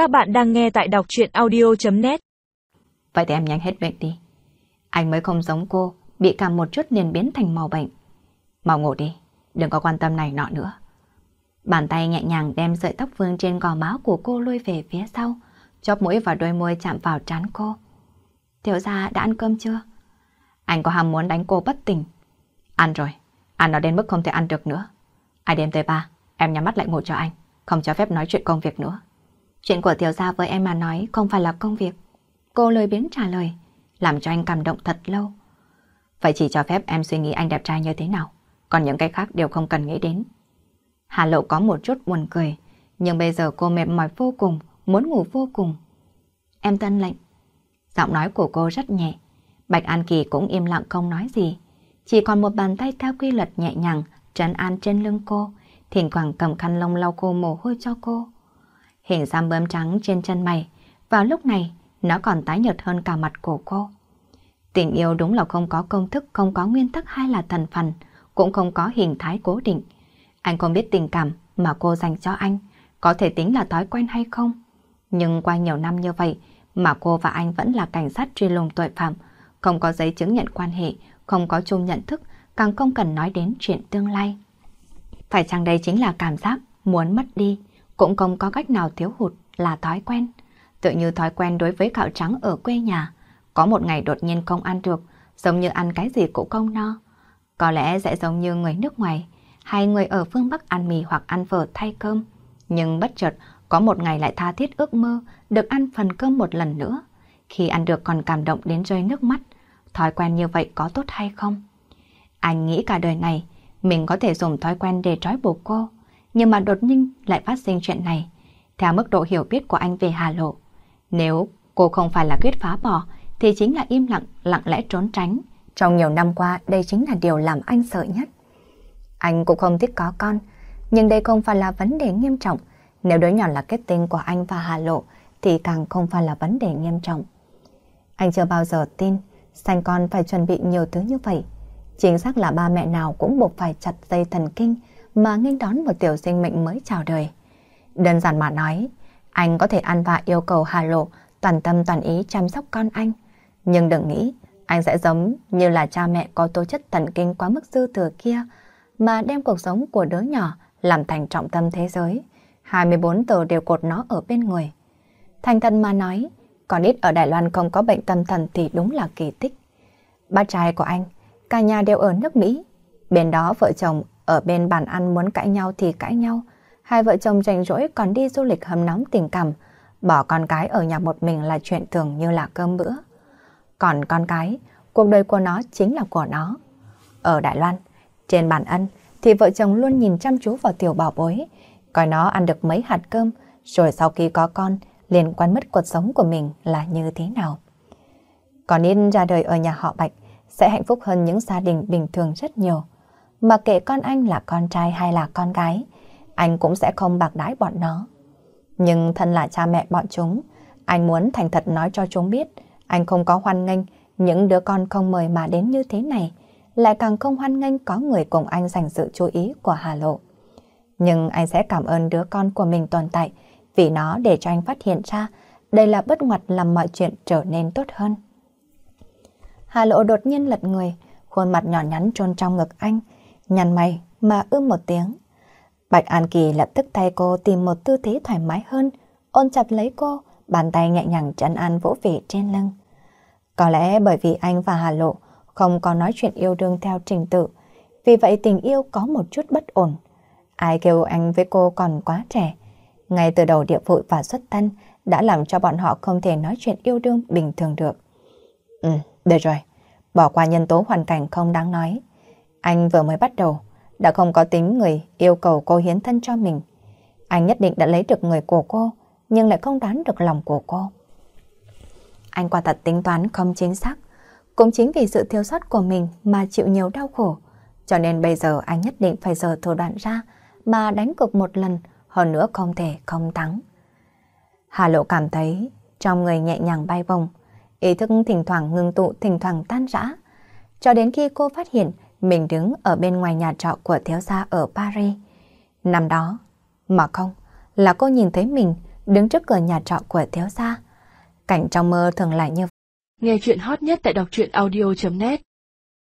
Các bạn đang nghe tại đọc chuyện audio.net Vậy thì em nhanh hết bệnh đi. Anh mới không giống cô, bị cảm một chút liền biến thành màu bệnh. Mau ngủ đi, đừng có quan tâm này nọ nữa. Bàn tay nhẹ nhàng đem sợi tóc vương trên gò má của cô lôi về phía sau, chóp mũi và đôi môi chạm vào trán cô. Tiểu gia đã ăn cơm chưa? Anh có ham muốn đánh cô bất tỉnh. Ăn rồi, ăn nó đến mức không thể ăn được nữa. Ai đem tới ba, em nhắm mắt lại ngủ cho anh, không cho phép nói chuyện công việc nữa. Chuyện của tiểu gia với em mà nói không phải là công việc. Cô lời biến trả lời, làm cho anh cảm động thật lâu. Vậy chỉ cho phép em suy nghĩ anh đẹp trai như thế nào, còn những cái khác đều không cần nghĩ đến. Hà Lộ có một chút buồn cười, nhưng bây giờ cô mệt mỏi vô cùng, muốn ngủ vô cùng. Em tân lệnh. Giọng nói của cô rất nhẹ. Bạch An Kỳ cũng im lặng không nói gì. Chỉ còn một bàn tay theo quy luật nhẹ nhàng trấn an trên lưng cô, thỉnh thoảng cầm khăn lông lau cô mồ hôi cho cô. Hình xăm bướm trắng trên chân mày, vào lúc này nó còn tái nhợt hơn cả mặt của cô. Tình yêu đúng là không có công thức, không có nguyên tắc hay là thần phần, cũng không có hình thái cố định. Anh không biết tình cảm mà cô dành cho anh, có thể tính là thói quen hay không. Nhưng qua nhiều năm như vậy mà cô và anh vẫn là cảnh sát truy lùng tội phạm, không có giấy chứng nhận quan hệ, không có chung nhận thức, càng không cần nói đến chuyện tương lai. Phải chăng đây chính là cảm giác muốn mất đi, cũng không có cách nào thiếu hụt là thói quen. Tự như thói quen đối với gạo trắng ở quê nhà, có một ngày đột nhiên không ăn được, giống như ăn cái gì cũng không no. Có lẽ sẽ giống như người nước ngoài, hay người ở phương Bắc ăn mì hoặc ăn phở thay cơm. Nhưng bất chợt có một ngày lại tha thiết ước mơ được ăn phần cơm một lần nữa. Khi ăn được còn cảm động đến rơi nước mắt. Thói quen như vậy có tốt hay không? Anh nghĩ cả đời này mình có thể dùng thói quen để trói buộc cô. Nhưng mà đột nhiên lại phát sinh chuyện này. Theo mức độ hiểu biết của anh về Hà Lộ. Nếu cô không phải là quyết phá bỏ thì chính là im lặng, lặng lẽ trốn tránh. Trong nhiều năm qua đây chính là điều làm anh sợ nhất. Anh cũng không thích có con, nhưng đây không phải là vấn đề nghiêm trọng. Nếu đứa nhỏ là kết tinh của anh và Hà Lộ thì càng không phải là vấn đề nghiêm trọng. Anh chưa bao giờ tin sanh con phải chuẩn bị nhiều thứ như vậy. Chính xác là ba mẹ nào cũng buộc phải chặt dây thần kinh mà nghênh đón một tiểu sinh mệnh mới chào đời. Đơn giản mà nói, anh có thể ăn và yêu cầu Hà Lộ toàn tâm toàn ý chăm sóc con anh. Nhưng đừng nghĩ anh sẽ giống như là cha mẹ có tố chất thần kinh quá mức dư thừa kia mà đem cuộc sống của đứa nhỏ làm thành trọng tâm thế giới. 24 tờ đều cột nó ở bên người. Thành thần mà nói, còn ít ở Đài Loan không có bệnh tâm thần thì đúng là kỳ tích. Ba trai của anh, cả nhà đều ở nước Mỹ. Bên đó vợ chồng ở bên bàn ăn muốn cãi nhau thì cãi nhau. Hai vợ chồng rảnh rỗi còn đi du lịch hâm nóng tình cảm. Bỏ con cái ở nhà một mình là chuyện thường như là cơm bữa. Còn con cái, cuộc đời của nó chính là của nó. Ở Đài Loan, trên bàn ăn thì vợ chồng luôn nhìn chăm chú vào tiểu bảo bối, coi nó ăn được mấy hạt cơm, rồi sau khi có con, liền quan mất cuộc sống của mình là như thế nào. Còn nên ra đời ở nhà họ Bạch sẽ hạnh phúc hơn những gia đình bình thường rất nhiều. Mà kể con anh là con trai hay là con gái, anh cũng sẽ không bạc đái bọn nó. Nhưng thân là cha mẹ bọn chúng, anh muốn thành thật nói cho chúng biết, anh không có hoan nghênh những đứa con không mời mà đến như thế này, lại càng không hoan nghênh có người cùng anh dành sự chú ý của Hà Lộ. Nhưng anh sẽ cảm ơn đứa con của mình tồn tại vì nó để cho anh phát hiện ra đây là bất ngoặt làm mọi chuyện trở nên tốt hơn. Hà Lộ đột nhiên lật người, khuôn mặt nhỏ nhắn trôn trong ngực anh, nhăn mày mà ưm một tiếng. Bạch An Kỳ lập tức thay cô tìm một tư thế thoải mái hơn, ôn chặt lấy cô, bàn tay nhẹ nhàng trấn an vỗ về trên lưng. Có lẽ bởi vì anh và Hà Lộ không có nói chuyện yêu đương theo trình tự, vì vậy tình yêu có một chút bất ổn. Ai kêu anh với cô còn quá trẻ. Ngay từ đầu địa vụ và xuất thân đã làm cho bọn họ không thể nói chuyện yêu đương bình thường được. Ừ, được rồi. Bỏ qua nhân tố hoàn cảnh không đáng nói. Anh vừa mới bắt đầu, đã không có tính người yêu cầu cô hiến thân cho mình. Anh nhất định đã lấy được người của cô, nhưng lại không đoán được lòng của cô. Anh quả thật tính toán không chính xác. Cũng chính vì sự thiếu sót của mình mà chịu nhiều đau khổ. Cho nên bây giờ anh nhất định phải giờ thủ đoạn ra mà đánh cược một lần, hơn nữa không thể không thắng. Hà Lộ cảm thấy trong người nhẹ nhàng bay bồng, ý thức thỉnh thoảng ngưng tụ thỉnh thoảng tan rã. Cho đến khi cô phát hiện mình đứng ở bên ngoài nhà trọ của thiếu gia ở Paris. Năm đó, mà không, là cô nhìn thấy mình đứng trước cửa nhà trọ của thiếu gia. Cảnh trong mơ thường lại như Nghe chuyện hot nhất tại đọc truyện audio.net